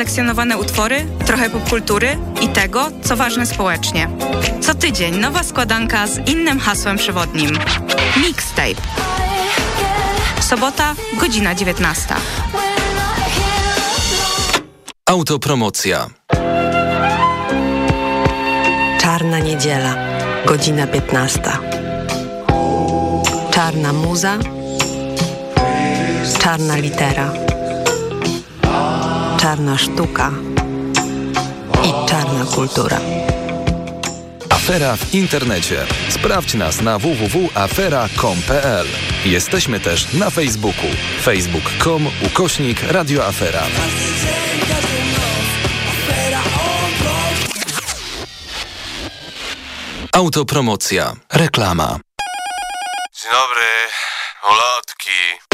wyselekcjonowane utwory, trochę popkultury i tego, co ważne społecznie. Co tydzień nowa składanka z innym hasłem przewodnim. Mixtape. Sobota, godzina 19. Autopromocja. Czarna niedziela, godzina 15. Czarna muza, czarna litera, czarna sztuka i czarna kultura. Afera w internecie. Sprawdź nas na www.afera.com.pl. Jesteśmy też na Facebooku. facebook.com ukośnik radioafera. Autopromocja. Reklama. Dzień dobry, ulotki.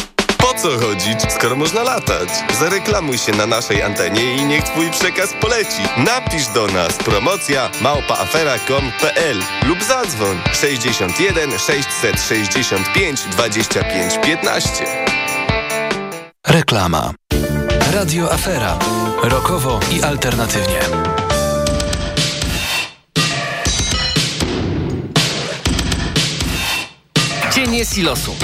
Co chodzić, skoro można latać? Zareklamuj się na naszej antenie i niech twój przekaz poleci. Napisz do nas promocja małpaafera.com.pl lub zadzwoń 61 665 25 15. Reklama. Radio Afera. Rokowo i alternatywnie. Cienie silosu.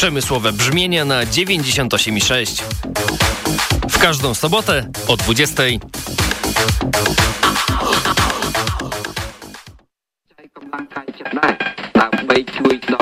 Przemysłowe brzmienia na 98,6. W każdą sobotę o 20. you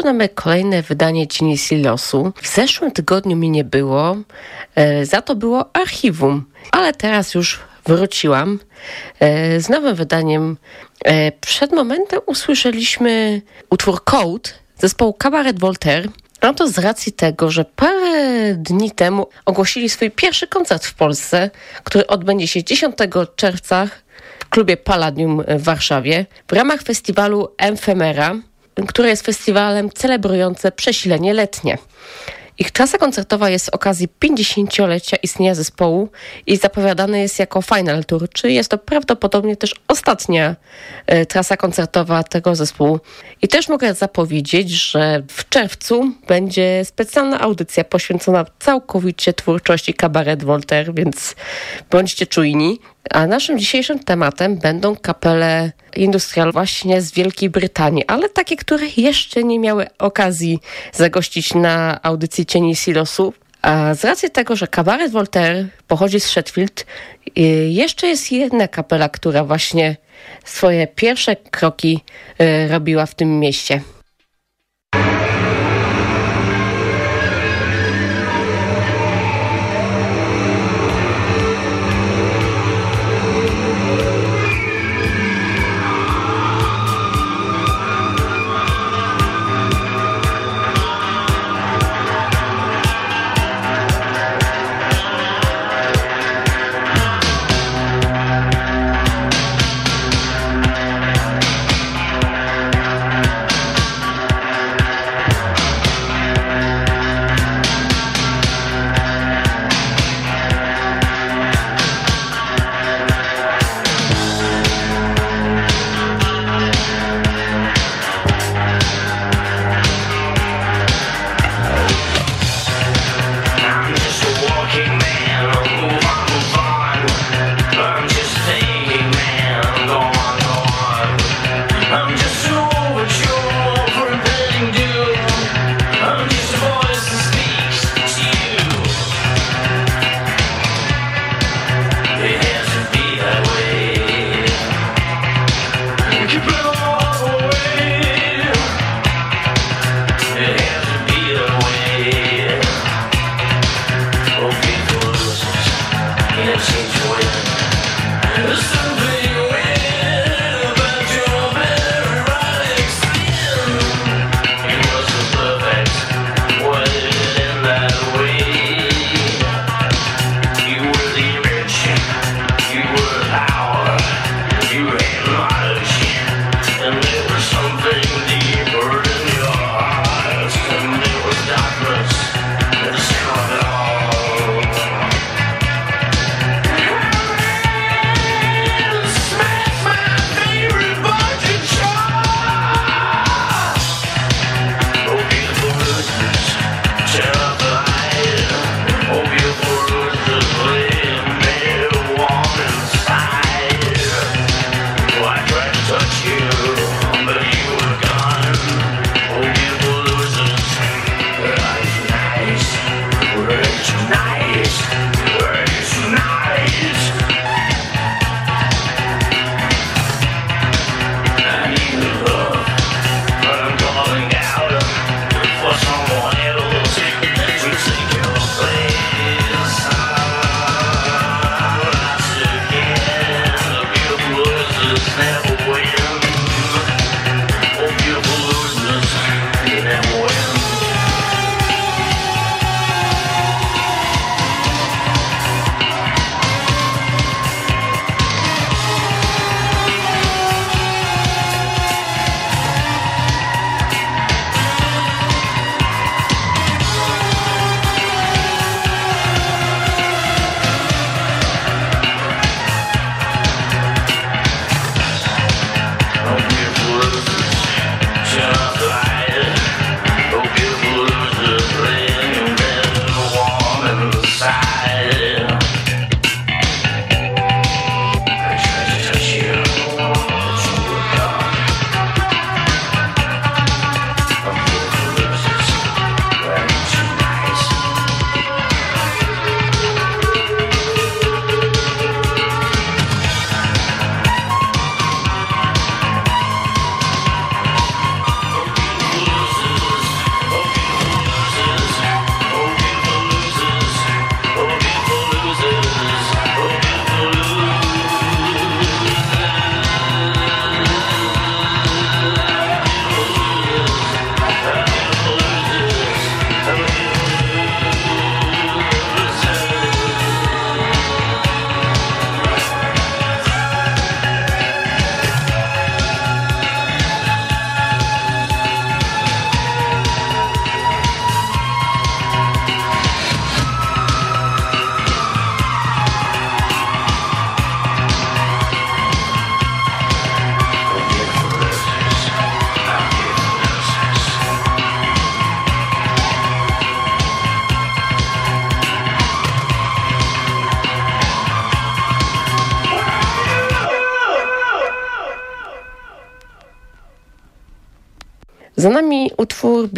Rozpoczynamy kolejne wydanie Cieni Silosu. W zeszłym tygodniu mi nie było, e, za to było archiwum, ale teraz już wróciłam e, z nowym wydaniem. E, przed momentem usłyszeliśmy utwór Code zespołu Cabaret Voltaire. A to z racji tego, że parę dni temu ogłosili swój pierwszy koncert w Polsce, który odbędzie się 10 czerwca w klubie Palladium w Warszawie w ramach festiwalu Emfemera, który jest festiwalem celebrującym przesilenie letnie. Ich trasa koncertowa jest z okazji 50-lecia istnienia zespołu i zapowiadany jest jako Final Tour, czyli jest to prawdopodobnie też ostatnia e, trasa koncertowa tego zespołu. I też mogę zapowiedzieć, że w czerwcu będzie specjalna audycja poświęcona całkowicie twórczości Cabaret Voltaire, więc bądźcie czujni. A naszym dzisiejszym tematem będą kapele industrial właśnie z Wielkiej Brytanii, ale takie, które jeszcze nie miały okazji zagościć na audycji Cieni Silosu. A z racji tego, że kabaret Voltaire pochodzi z Sheffield, y, jeszcze jest jedna kapela, która właśnie swoje pierwsze kroki y, robiła w tym mieście.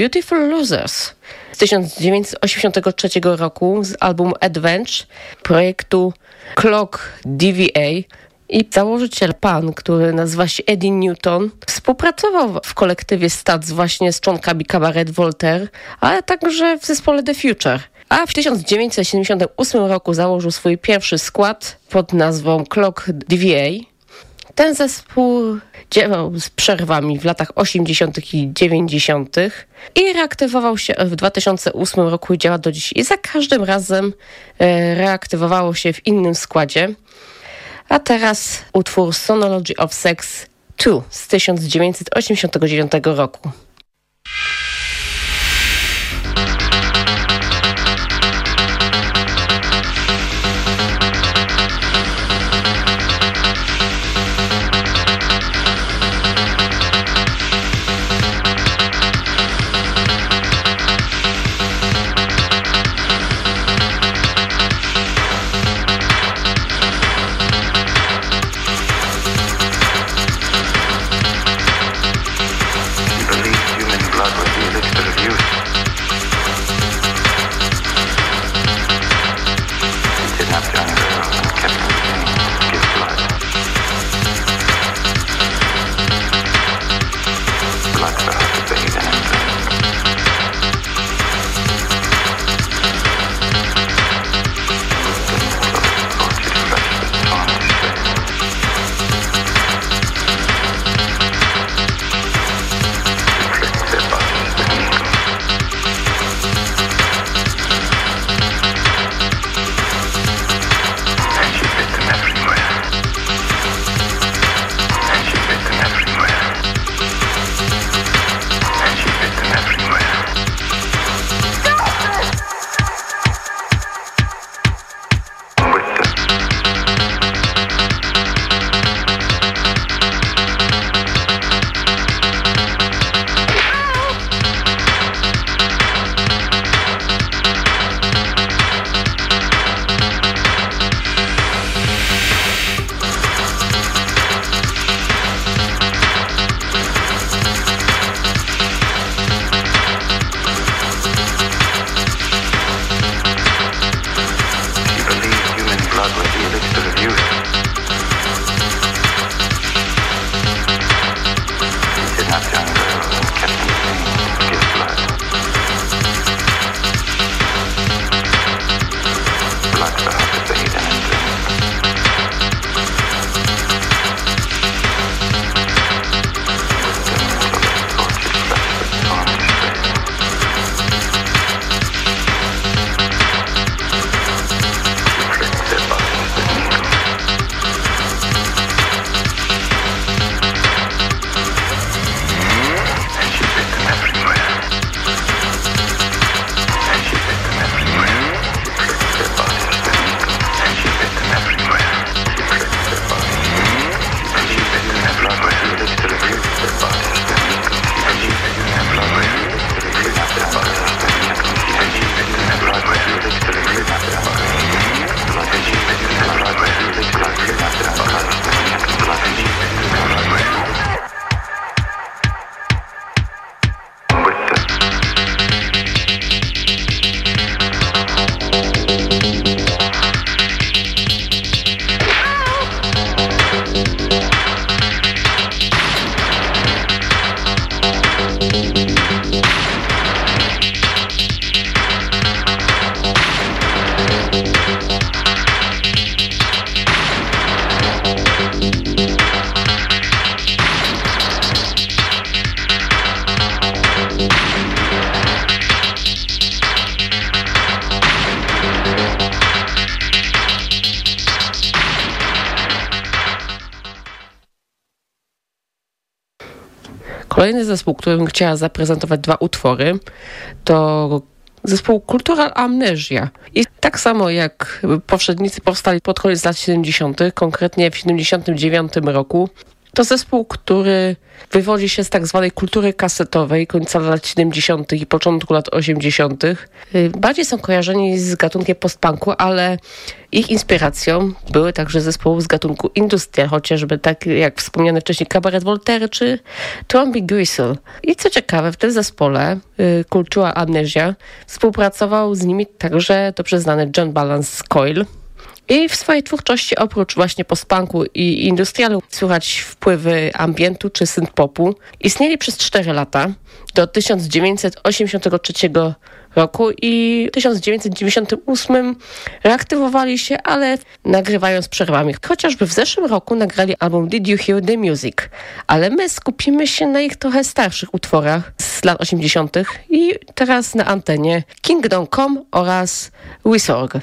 Beautiful Losers z 1983 roku z albumu Adventure projektu Clock DVA i założyciel pan, który nazywa się Eddie Newton, współpracował w kolektywie Stats właśnie z członkami Cabaret Voltaire, ale także w zespole The Future. A w 1978 roku założył swój pierwszy skład pod nazwą Clock DVA. Ten zespół działał z przerwami w latach 80. i 90. i reaktywował się w 2008 roku i działa do dziś. I za każdym razem e, reaktywowało się w innym składzie. A teraz utwór Sonology of Sex 2 z 1989 roku. Zespół, którym chciała zaprezentować dwa utwory, to zespół Cultural Amnesia. I tak samo jak poprzednicy powstali pod koniec lat 70., konkretnie w 79 roku, To zespół, który wywodzi się z tak zwanej kultury kasetowej końca lat 70. i początku lat 80. Y, bardziej są kojarzeni z gatunkiem postpunku, ale ich inspiracją były także zespoły z gatunku industrial, chociażby tak jak wspomniany wcześniej Cabaret Voltaire czy Trombi Gristle. I co ciekawe, w tym zespole y, Kultura Amnesia współpracował z nimi także dobrze znany John Balance Coyle, i w swojej twórczości oprócz właśnie postpunku i industrialu słychać wpływy ambientu czy synthpopu. Istnieli przez 4 lata do 1983 roku i w 1998 reaktywowali się, ale nagrywają z przerwami. Chociażby w zeszłym roku nagrali album Did You Hear The Music, ale my skupimy się na ich trochę starszych utworach z lat 80. i teraz na antenie Kingdom Come oraz Wisorg.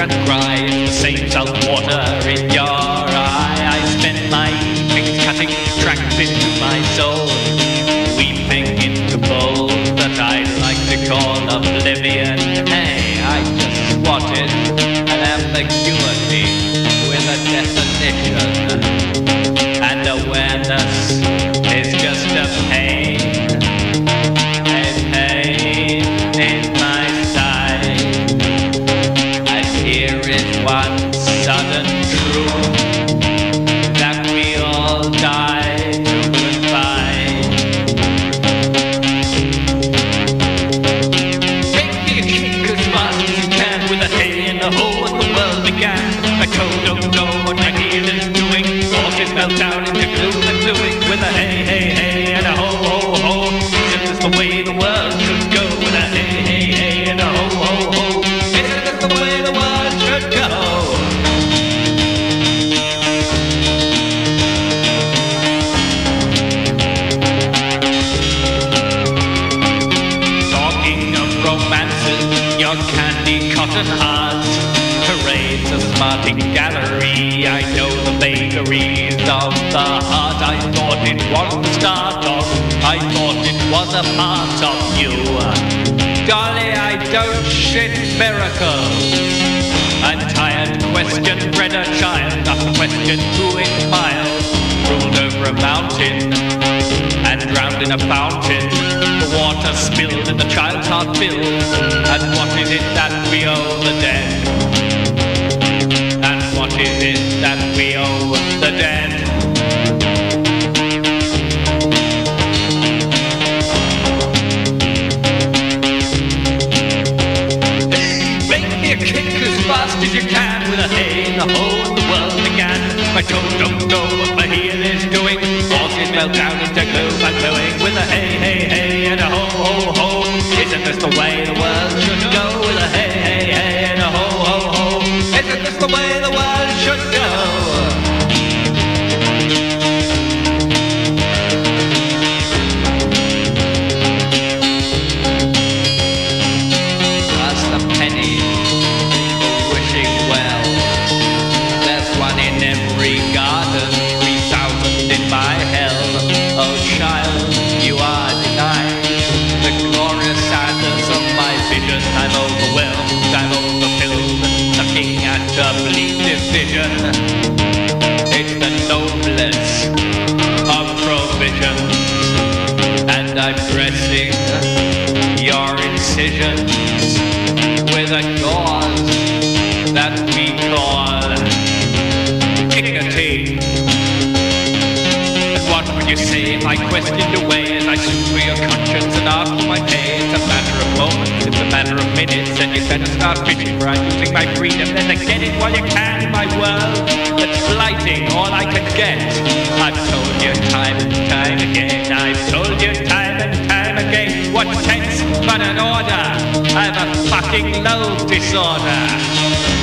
and cry. mountain and drowned in a fountain. The water spilled and the child's heart filled. And what is it that we owe the dead? And what is it that we owe the dead? Hey, make me a kick as fast as you can with a hay in the hole the world began. I don't, don't know what my heel is doing fell down into gloom and mooing with a hey, hey, hey and a ho, ho, ho. Isn't this the way the world should go with a hey, hey, hey and a ho, ho, ho? Isn't this the way the world should go? you better start preaching, for I'm losing my freedom. Better get it while you can, my world. That's blighting all I can get. I've told you time and time again. I've told you time and time again. What sense but an order? I've a fucking load disorder.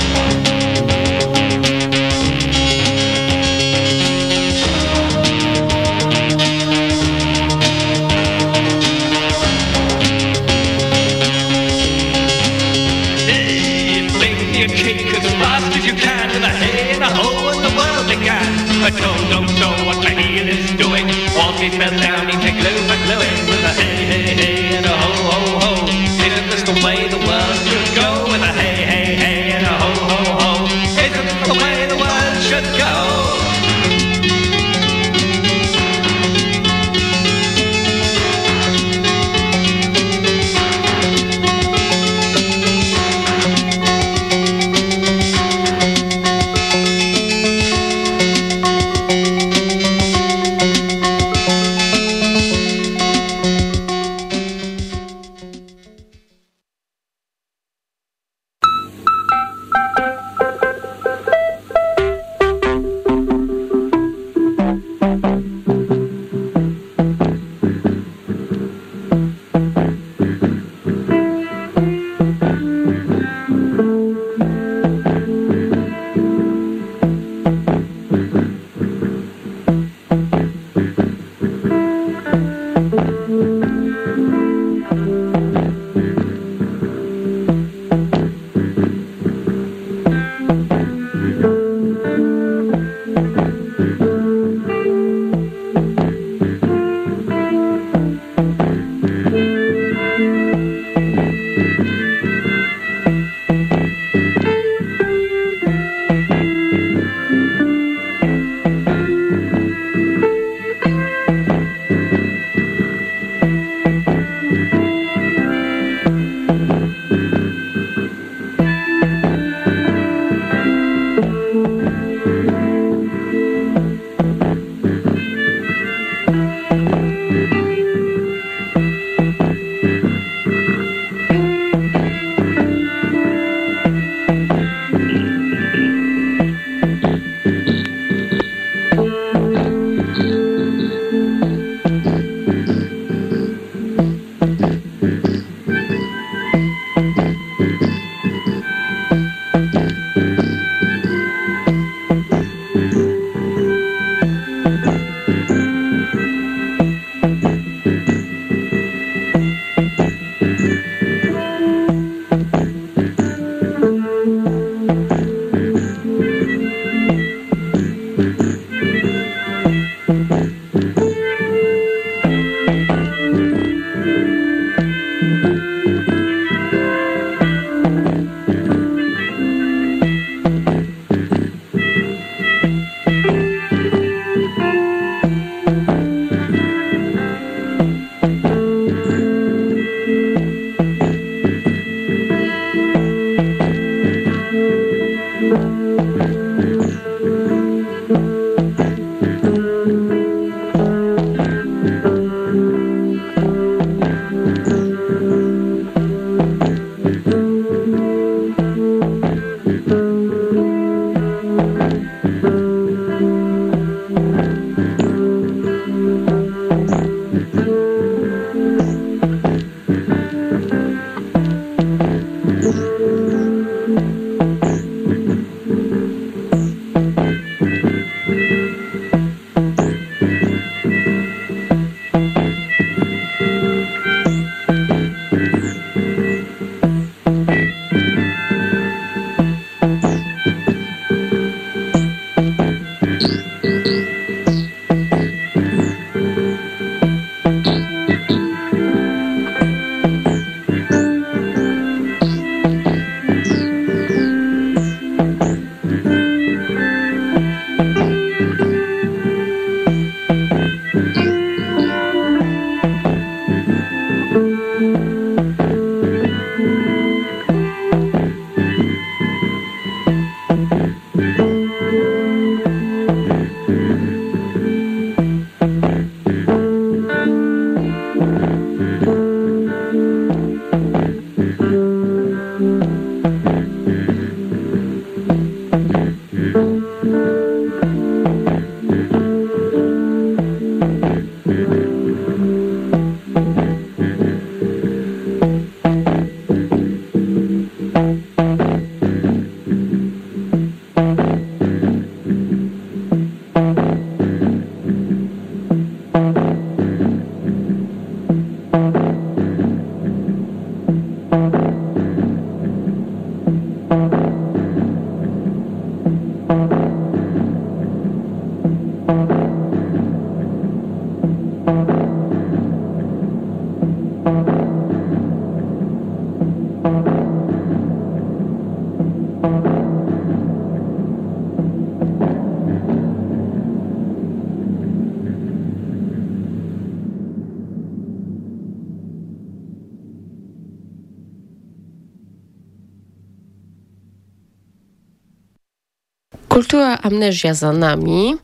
Kultura amnezja za nami.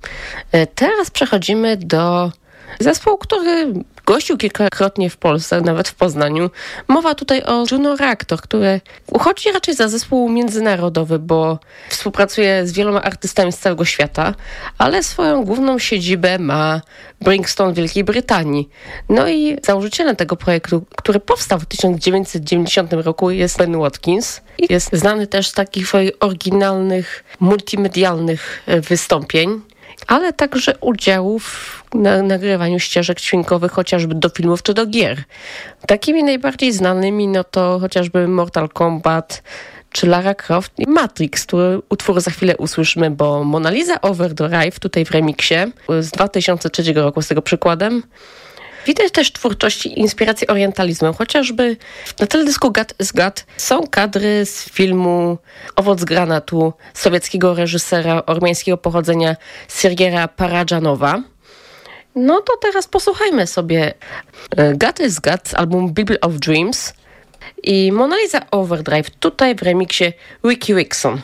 E, teraz przechodzimy do zespołu, który gościł kilkakrotnie w Polsce, nawet w Poznaniu. Mowa tutaj o Juno Reactor, który uchodzi raczej za zespół międzynarodowy, bo współpracuje z wieloma artystami z całego świata, ale swoją główną siedzibę ma Brixton w Wielkiej Brytanii. No i założycielem tego projektu, który powstał w 1990 roku jest Ben Watkins i jest znany też z takich swoich oryginalnych, multimedialnych e, wystąpień ale także udziałów na nagrywaniu ścieżek dźwiękowych chociażby do filmów czy do gier. Takimi najbardziej znanymi no to chociażby Mortal Kombat czy Lara Croft i Matrix, który utwór za chwilę usłyszymy, bo Mona Lisa Overdrive tutaj w remiksie z 2003 roku z tego przykładem Widać też twórczości i inspirację orientalizmem, chociażby na teledysku God is God są kadry z filmu Owoc granatu sowieckiego reżysera ormiańskiego pochodzenia Sergiera Paradżanowa. No to teraz posłuchajmy sobie e, God is God z albumu Bible of Dreams i Mona Lisa Overdrive tutaj w remiksie Wiki Wixon.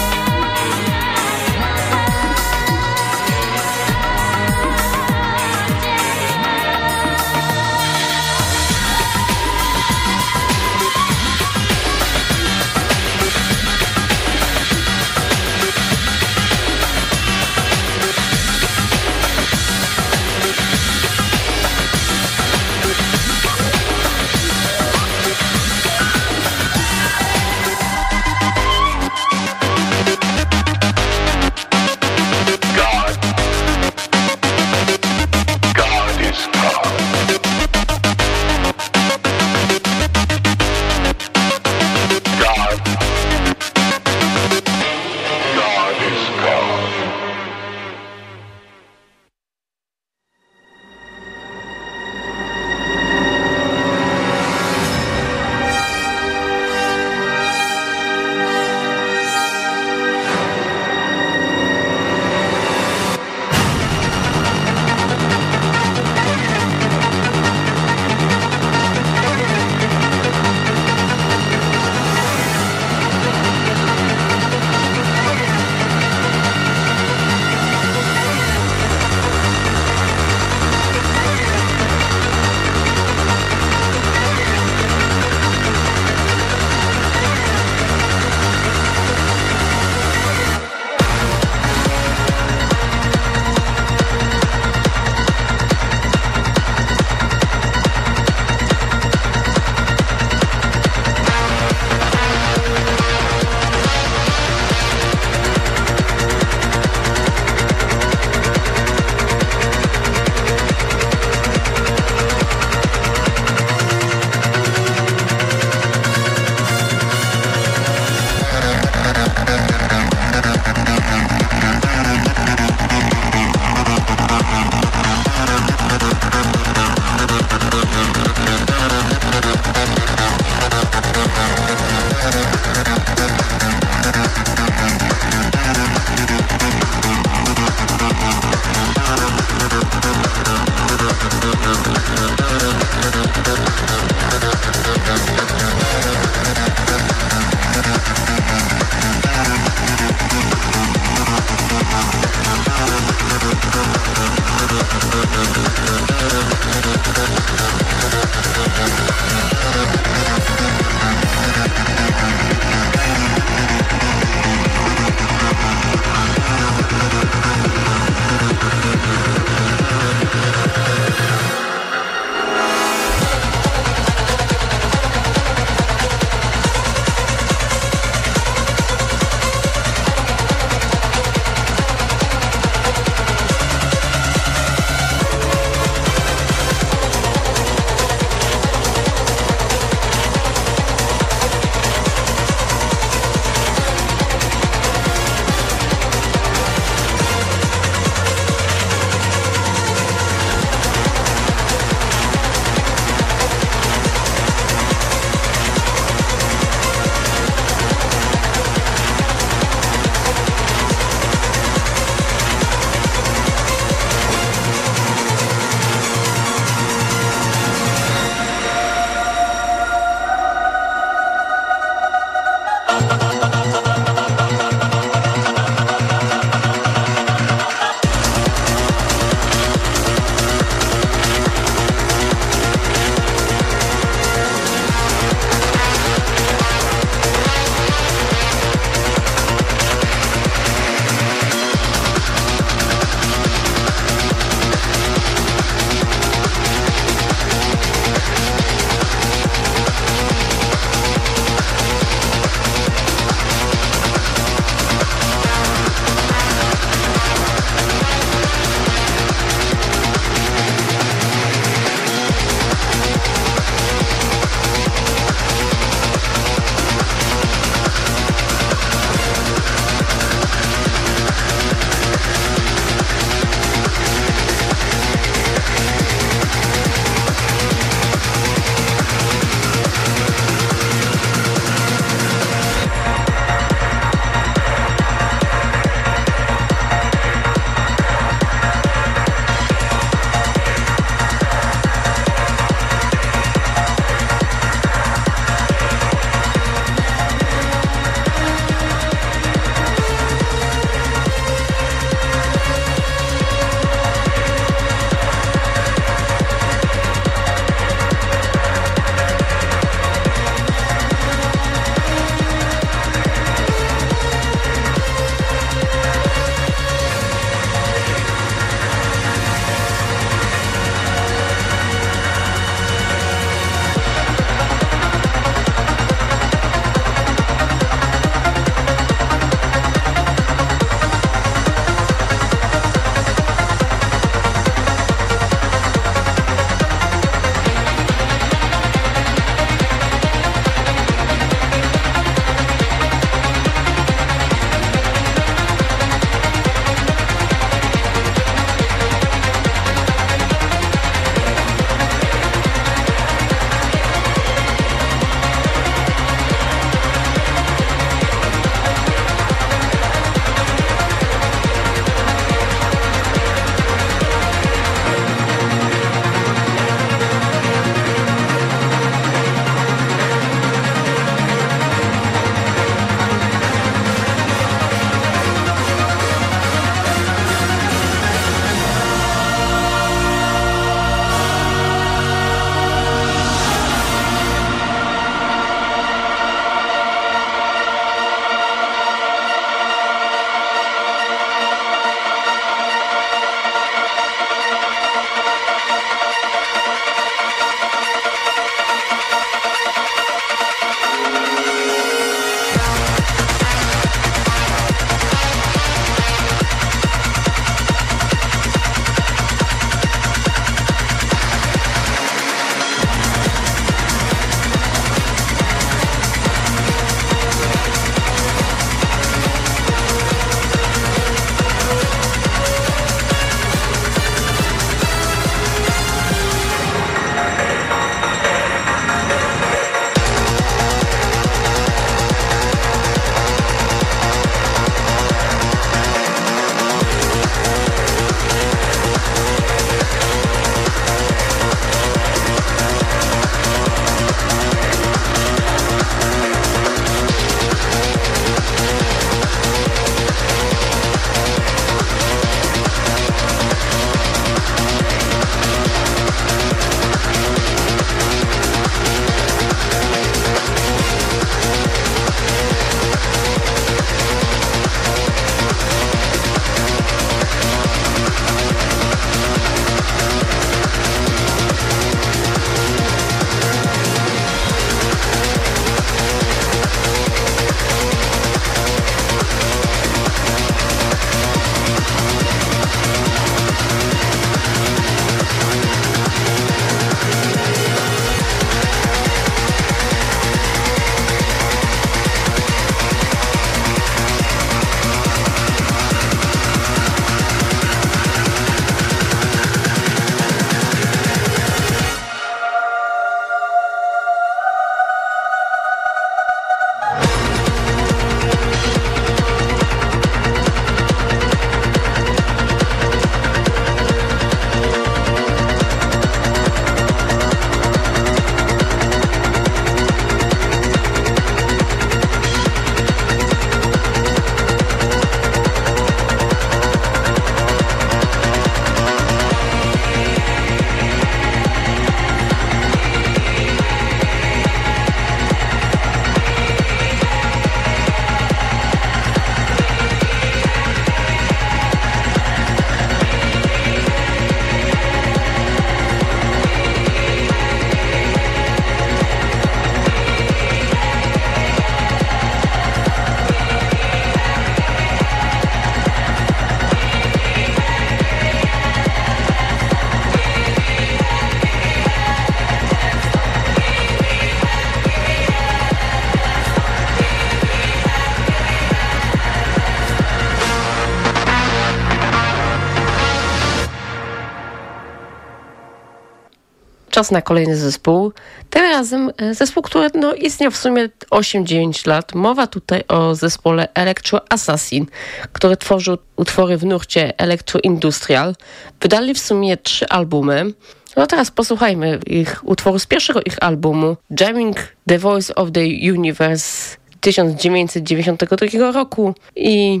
Czas na kolejny zespół. Tym razem e, zespół, który no, istniał w sumie 8-9 lat. Mowa tutaj o zespole Electro Assassin, który tworzył utwory w nurcie Electro Industrial. Wydali w sumie trzy albumy. No teraz posłuchajmy ich utworu z pierwszego ich albumu Jamming the Voice of the Universe 1992 roku i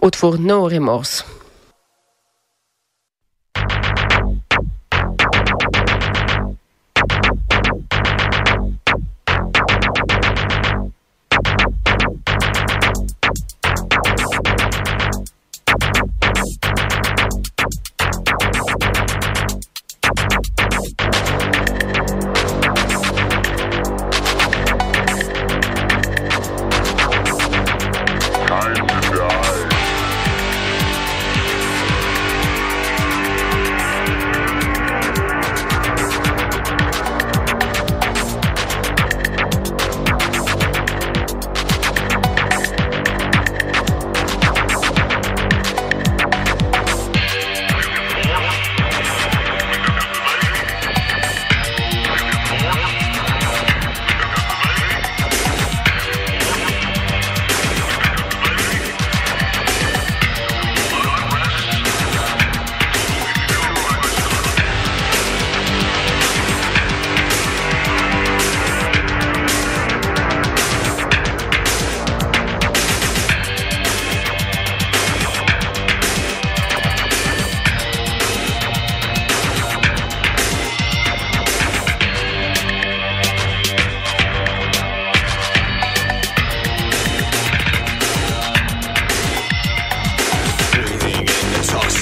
utwór No Remorse.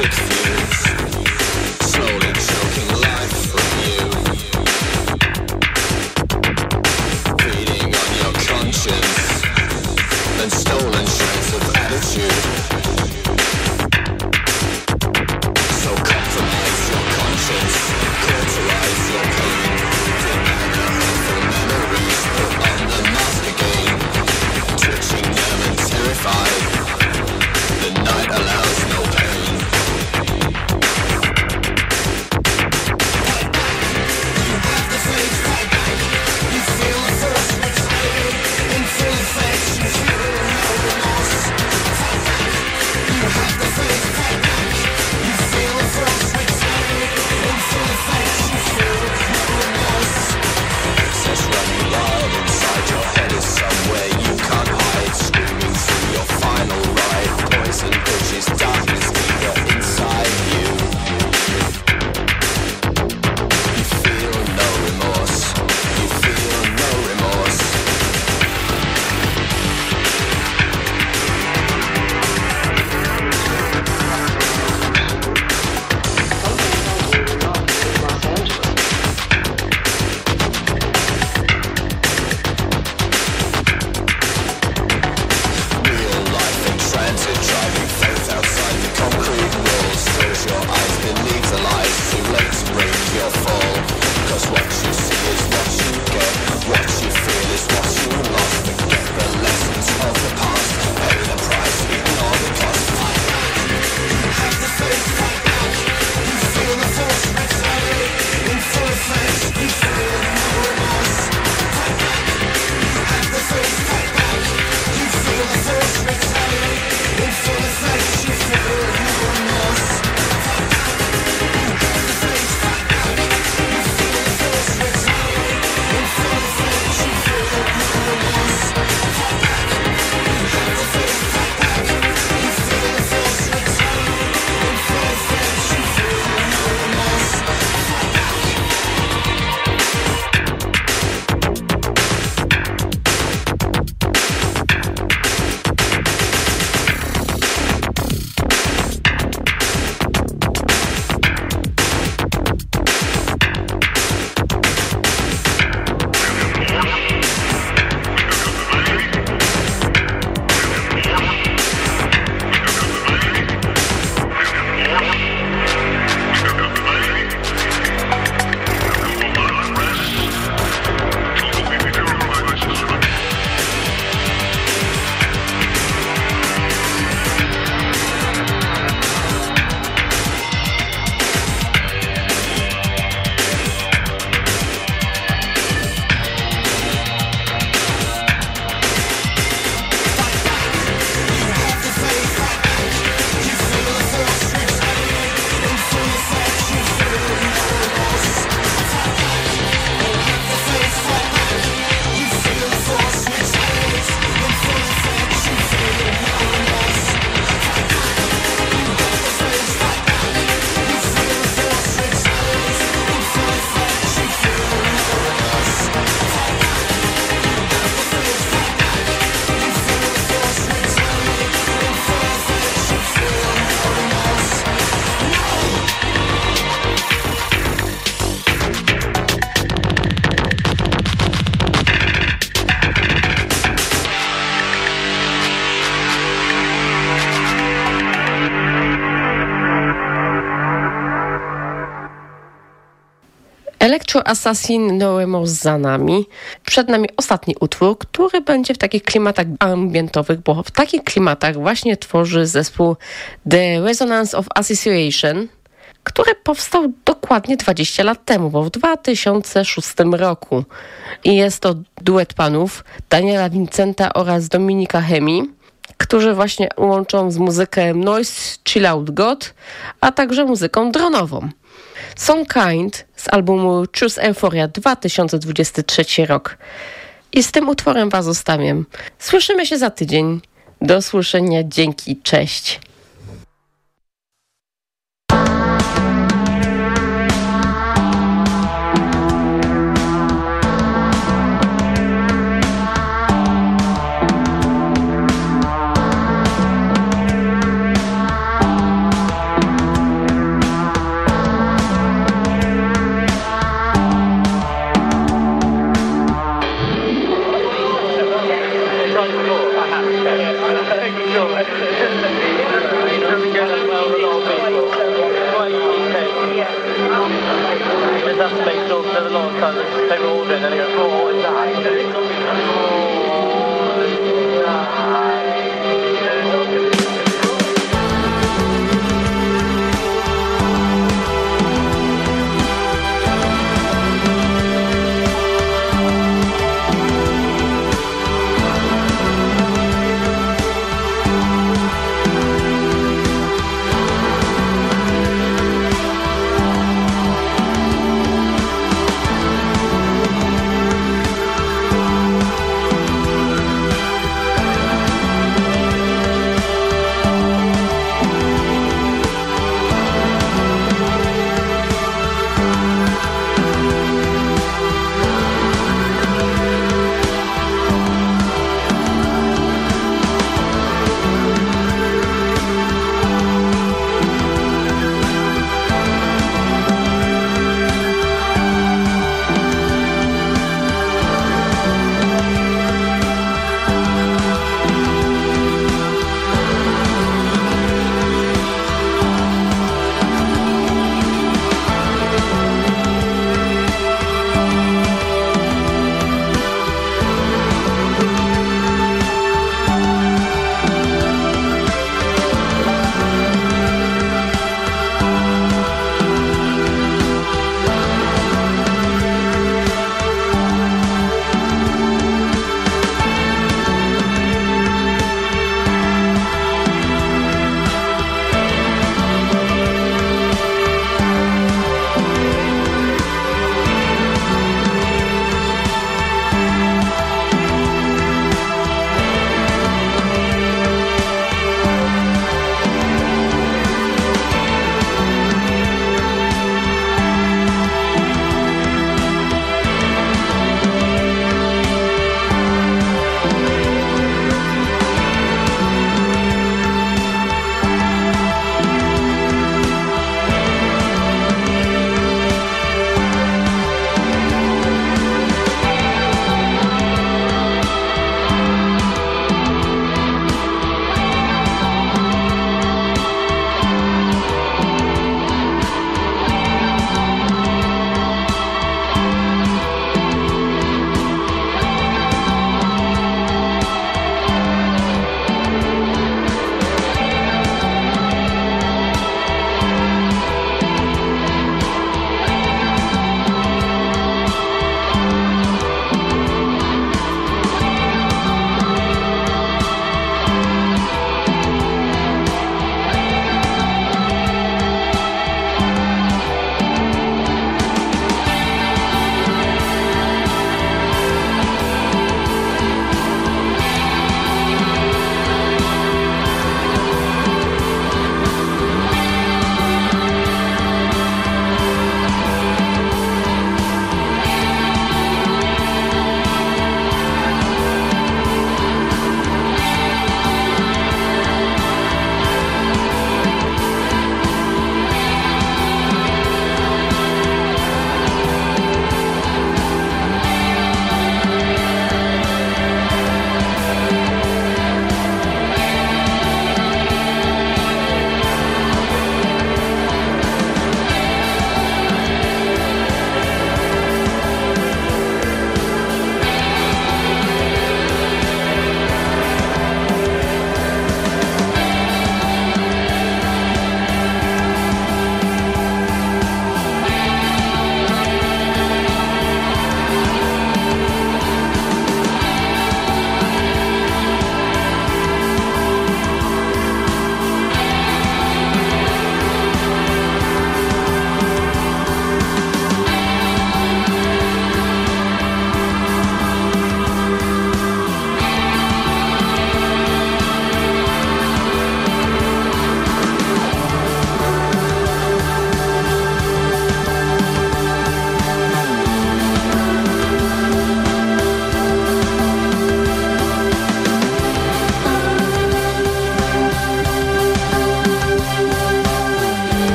Sixties. Culture Assassin No Remorse za nami. Przed nami ostatni utwór, który będzie w takich klimatach ambientowych, bo w takich klimatach właśnie tworzy zespół The Resonance of Association, który powstał dokładnie 20 lat temu, bo w 2006 roku. I jest to duet panów Daniela Vincenta oraz Dominika Chemi, którzy właśnie łączą z muzykę Noise Chill Out God, a także muzyką dronową. Song Kind z albumu Choose Euphoria 2023 rok. I z tym utworem was zostawiam. Słyszymy się za tydzień. Do słyszenia. Dzięki. Cześć.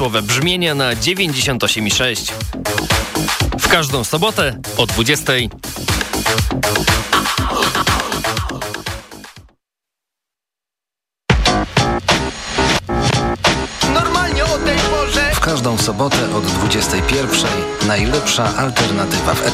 Przemysłowe brzmienia na 98,6. W każdą sobotę o 20. Normalnie o tej porze W każdą sobotę od 21. Najlepsza alternatywa w eterze.